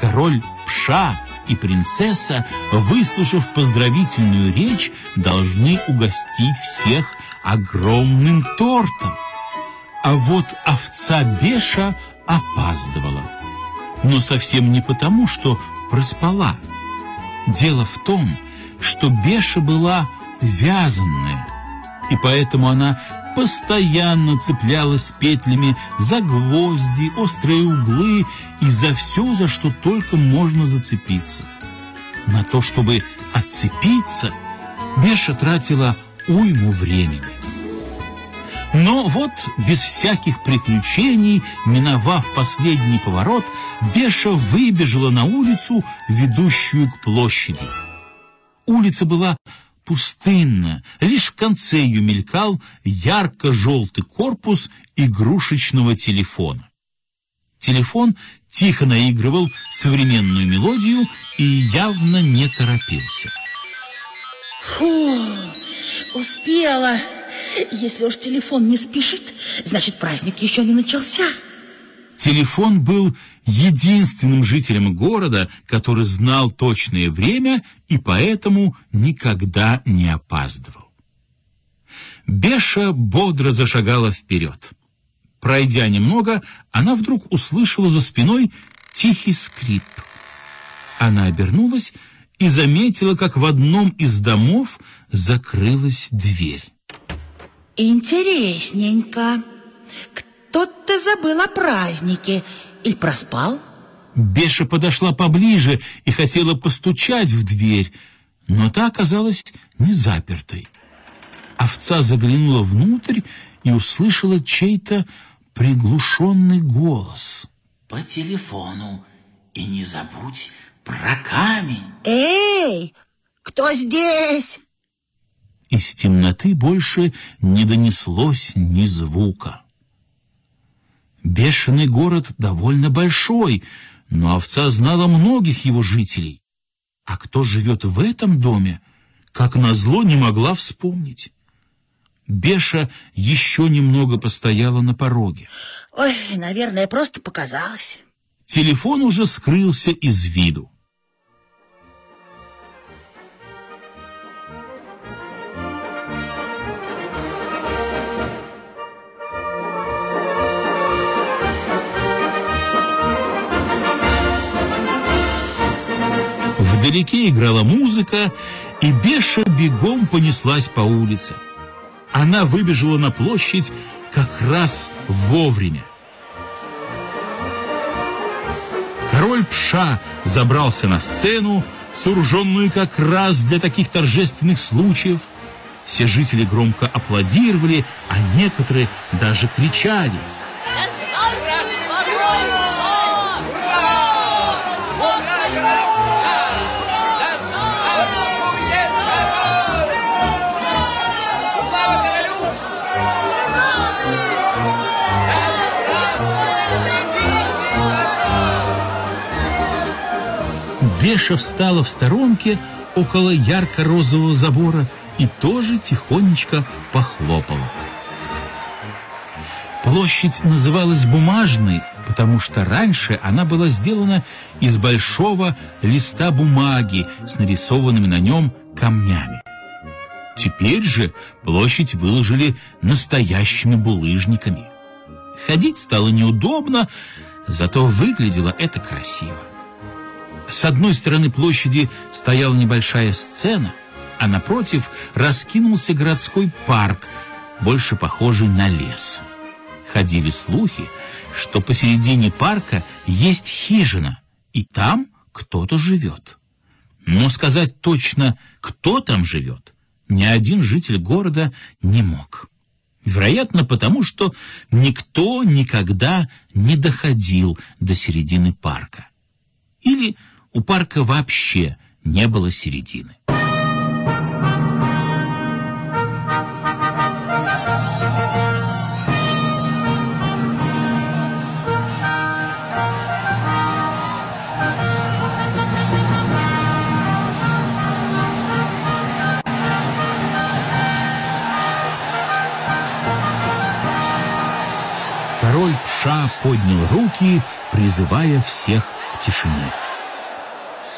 король Пша и принцесса, выслушав поздравительную речь, должны угостить всех огромным тортом. А вот овца Беша опаздывала. Но совсем не потому, что проспала. Дело в том, что Беша была вязанная, и поэтому она постоянно цеплялась петлями за гвозди, острые углы и за все, за что только можно зацепиться. На то, чтобы отцепиться, Беша тратила уйму времени. Но вот, без всяких приключений, миновав последний поворот, Беша выбежала на улицу, ведущую к площади. Улица была пустынна, лишь в конце ее мелькал ярко-желтый корпус игрушечного телефона. Телефон тихо наигрывал современную мелодию и явно не торопился. Фу, успела. Если уж телефон не спешит, значит праздник еще не начался. Телефон был единственным жителем города, который знал точное время и поэтому никогда не опаздывал. Беша бодро зашагала вперед. Пройдя немного, она вдруг услышала за спиной тихий скрип. Она обернулась и заметила, как в одном из домов закрылась дверь. Интересненько. Кто-то забыл о празднике или проспал? Беша подошла поближе и хотела постучать в дверь, но та оказалась не запертой. Овца заглянула внутрь и услышала чей-то приглушенный голос. По телефону. И не забудь про камень. Эй, кто здесь? Из темноты больше не донеслось ни звука. Бешеный город довольно большой, но овца знала многих его жителей. А кто живет в этом доме, как назло не могла вспомнить. Беша еще немного постояла на пороге. Ой, наверное, просто показалось. Телефон уже скрылся из виду. Вдалеке играла музыка, и Беша бегом понеслась по улице. Она выбежала на площадь как раз вовремя. Король Пша забрался на сцену, сооруженную как раз для таких торжественных случаев. Все жители громко аплодировали, а некоторые даже кричали – Беша встала в сторонке около ярко-розового забора и тоже тихонечко похлопала. Площадь называлась Бумажной, потому что раньше она была сделана из большого листа бумаги с нарисованными на нем камнями. Теперь же площадь выложили настоящими булыжниками. Ходить стало неудобно, зато выглядело это красиво. С одной стороны площади стояла небольшая сцена, а напротив раскинулся городской парк, больше похожий на лес. Ходили слухи, что посередине парка есть хижина, и там кто-то живет. Но сказать точно, кто там живет, ни один житель города не мог. Вероятно, потому что никто никогда не доходил до середины парка. Или у парка вообще не было середины. Король Пша поднял руки, призывая всех к тишине.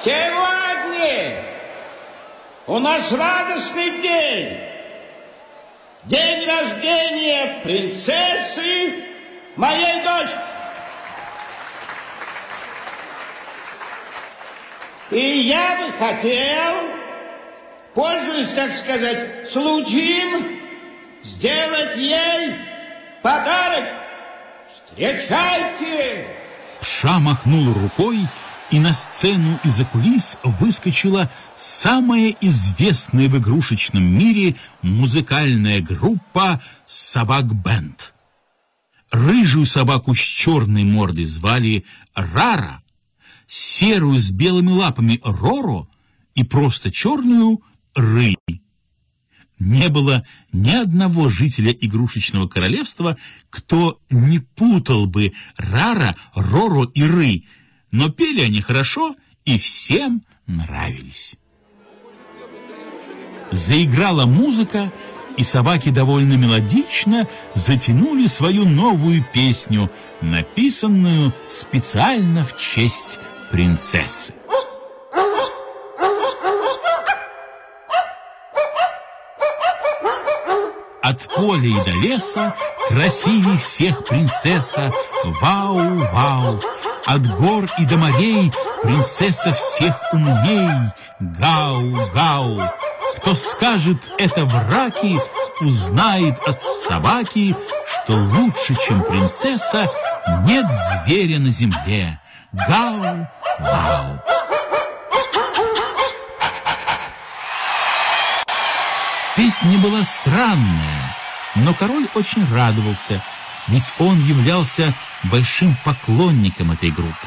Сегодня у нас радостный день. День рождения принцессы, моей дочки. И я бы хотел, пользуясь, так сказать, случаем, сделать ей подарок. Встречайте! Пша махнул рукой, и на сцену из-за кулис выскочила самая известная в игрушечном мире музыкальная группа «Собак-бенд». Рыжую собаку с черной мордой звали Рара, серую с белыми лапами Роро и просто черную Ры. Не было ни одного жителя игрушечного королевства, кто не путал бы Рара, Роро и Ры, но пели они хорошо и всем нравились. Заиграла музыка, и собаки довольно мелодично затянули свою новую песню, написанную специально в честь принцессы. От поля и до леса красивей всех принцесса, вау-вау. От гор и до морей принцесса всех умней, гау-гау. Кто скажет это враки, узнает от собаки, что лучше, чем принцесса, нет зверя на земле. Гау-гау. Песня была странная, но король очень радовался, ведь он являлся большим поклонником этой группы.